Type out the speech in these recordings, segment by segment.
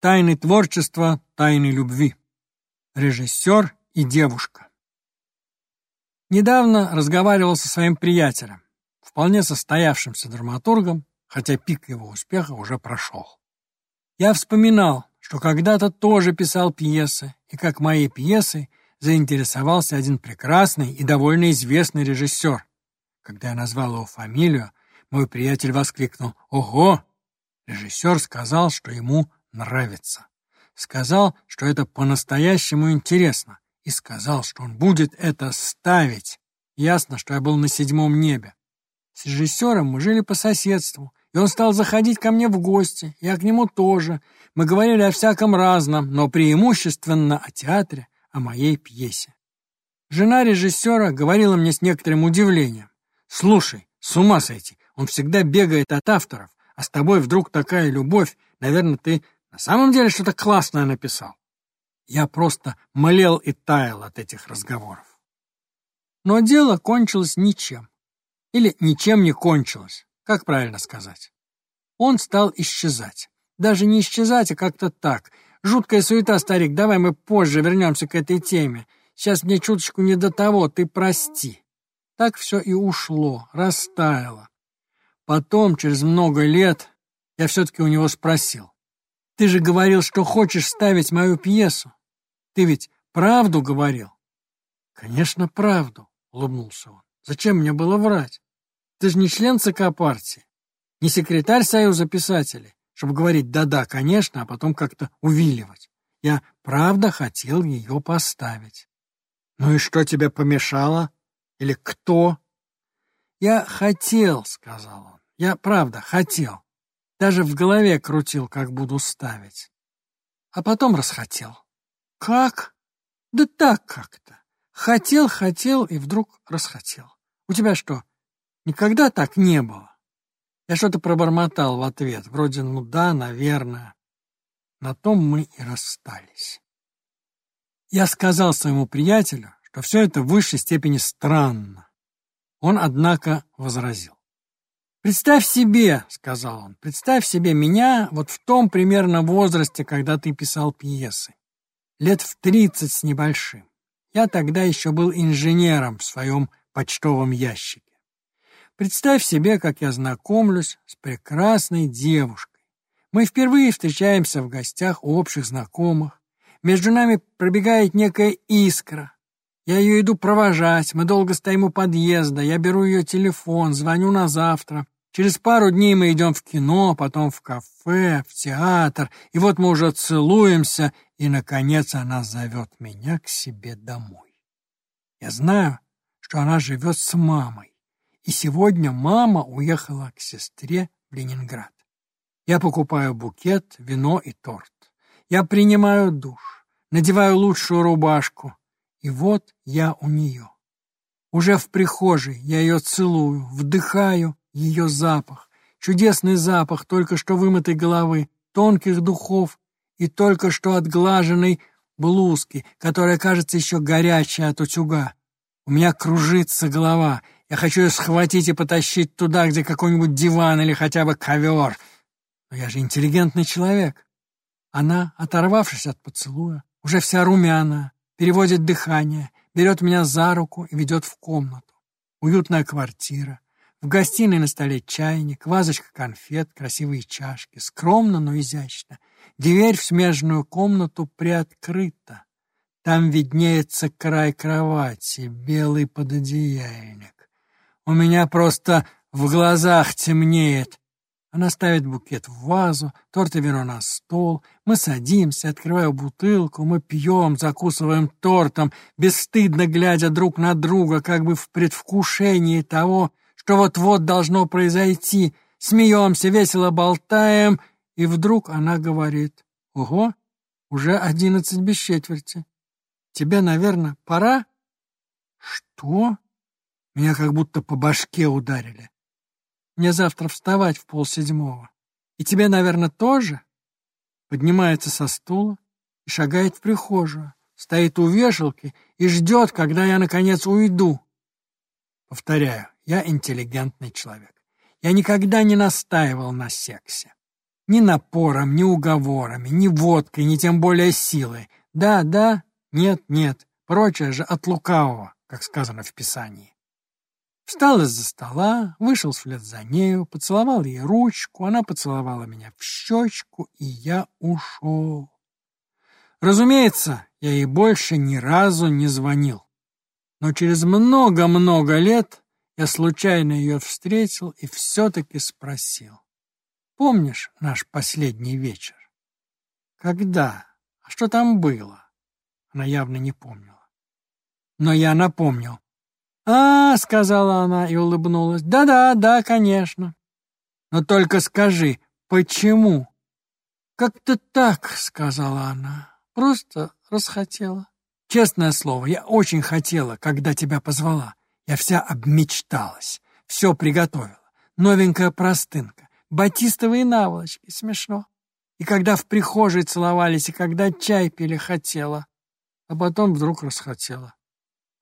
Тайны творчества, тайны любви. Режиссер и девушка. Недавно разговаривал со своим приятелем, вполне состоявшимся драматургом, хотя пик его успеха уже прошел. Я вспоминал, что когда-то тоже писал пьесы, и как моей пьесой заинтересовался один прекрасный и довольно известный режиссер. Когда я назвал его фамилию, мой приятель воскликнул «Ого!». Режиссер сказал, что ему нравится. Сказал, что это по-настоящему интересно. И сказал, что он будет это ставить. Ясно, что я был на седьмом небе. С режиссером мы жили по соседству, и он стал заходить ко мне в гости, я к нему тоже. Мы говорили о всяком разном, но преимущественно о театре, о моей пьесе. Жена режиссера говорила мне с некоторым удивлением. «Слушай, с ума сойти, он всегда бегает от авторов, а с тобой вдруг такая любовь, наверное, ты на самом деле что-то классное написал». Я просто молел и таял от этих разговоров. Но дело кончилось ничем. Или ничем не кончилось, как правильно сказать. Он стал исчезать. Даже не исчезать, а как-то так. Жуткая суета, старик, давай мы позже вернемся к этой теме. Сейчас мне чуточку не до того, ты прости. Так все и ушло, растаяло. Потом, через много лет, я все-таки у него спросил. Ты же говорил, что хочешь ставить мою пьесу. Ты ведь правду говорил? Конечно, правду, улыбнулся он. Зачем мне было врать? Ты же не член ЦК партии, не секретарь Союза писателей, чтобы говорить «да-да, конечно», а потом как-то увиливать. Я правда хотел ее поставить. Ну и что тебе помешало? Или кто? Я хотел, сказал он. Я правда хотел. Даже в голове крутил, как буду ставить. А потом расхотел. Как? Да так как-то. Хотел, хотел и вдруг расхотел. У тебя что, никогда так не было? Я что-то пробормотал в ответ, вроде «ну да, наверное». На том мы и расстались. Я сказал своему приятелю, что все это в высшей степени странно. Он, однако, возразил. «Представь себе, — сказал он, — представь себе меня вот в том примерно возрасте, когда ты писал пьесы. Лет в тридцать с небольшим. Я тогда еще был инженером в своем почтовом ящике. Представь себе, как я знакомлюсь с прекрасной девушкой. Мы впервые встречаемся в гостях у общих знакомых. Между нами пробегает некая искра. Я ее иду провожать, мы долго стоим у подъезда, я беру ее телефон, звоню на завтра. Через пару дней мы идем в кино, потом в кафе, в театр, и вот мы уже целуемся, и, наконец, она зовет меня к себе домой. Я знаю, что она живет с мамой, и сегодня мама уехала к сестре в Ленинград. Я покупаю букет, вино и торт. Я принимаю душ, надеваю лучшую рубашку, и вот я у нее. Уже в прихожей я ее целую, вдыхаю ее запах, чудесный запах только что вымытой головы, тонких духов и только что отглаженной блузки, которая кажется еще горячая от утюга. У меня кружится голова, я хочу ее схватить и потащить туда, где какой-нибудь диван или хотя бы ковер. Но я же интеллигентный человек. Она, оторвавшись от поцелуя, уже вся румяная, переводит дыхание, берет меня за руку и ведет в комнату. Уютная квартира. В гостиной на столе чайник, вазочка конфет, красивые чашки. Скромно, но изящно. Дверь в смежную комнату приоткрыта. Там виднеется край кровати, белый пододеяльник. У меня просто в глазах темнеет. Она ставит букет в вазу, торт и вино на стол. Мы садимся, открываю бутылку, мы пьем, закусываем тортом, бесстыдно глядя друг на друга, как бы в предвкушении того, что вот-вот должно произойти. Смеемся, весело болтаем, и вдруг она говорит, «Ого, уже одиннадцать без четверти. Тебе, наверное, пора?» «Что?» Меня как будто по башке ударили. Мне завтра вставать в полседьмого. И тебе, наверное, тоже?» Поднимается со стула и шагает в прихожую, стоит у вешалки и ждет, когда я, наконец, уйду. Повторяю, я интеллигентный человек. Я никогда не настаивал на сексе. Ни напором, ни уговорами, ни водкой, ни тем более силой. Да, да, нет, нет. Прочее же от лукавого, как сказано в Писании. Встал из-за стола, вышел вслед за нею, поцеловал ей ручку, она поцеловала меня в щечку, и я ушел. Разумеется, я ей больше ни разу не звонил. Но через много-много лет я случайно ее встретил и все-таки спросил. Помнишь наш последний вечер? Когда? А что там было? Она явно не помнила. Но я напомнил. «А, — сказала она и улыбнулась, — да, конечно. Но только скажи, почему?» «Как-то так, — сказала она, — просто расхотела. Честное слово, я очень хотела, когда тебя позвала. Я вся обмечталась, все приготовила. Новенькая простынка, батистовые наволочки, смешно. И когда в прихожей целовались, и когда чай пили, хотела. А потом вдруг расхотела.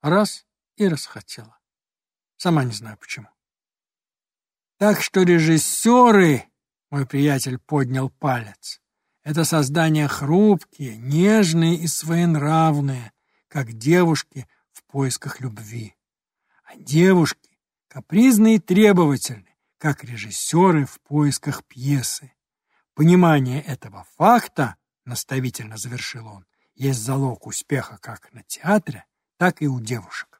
Раз и расхотела. Сама не знаю почему. Так что режиссеры, мой приятель поднял палец, это создания хрупкие, нежные и своенравные, как девушки в поисках любви. А девушки капризные и требовательны, как режиссеры в поисках пьесы. Понимание этого факта, наставительно завершил он, есть залог успеха как на театре, так и у девушек.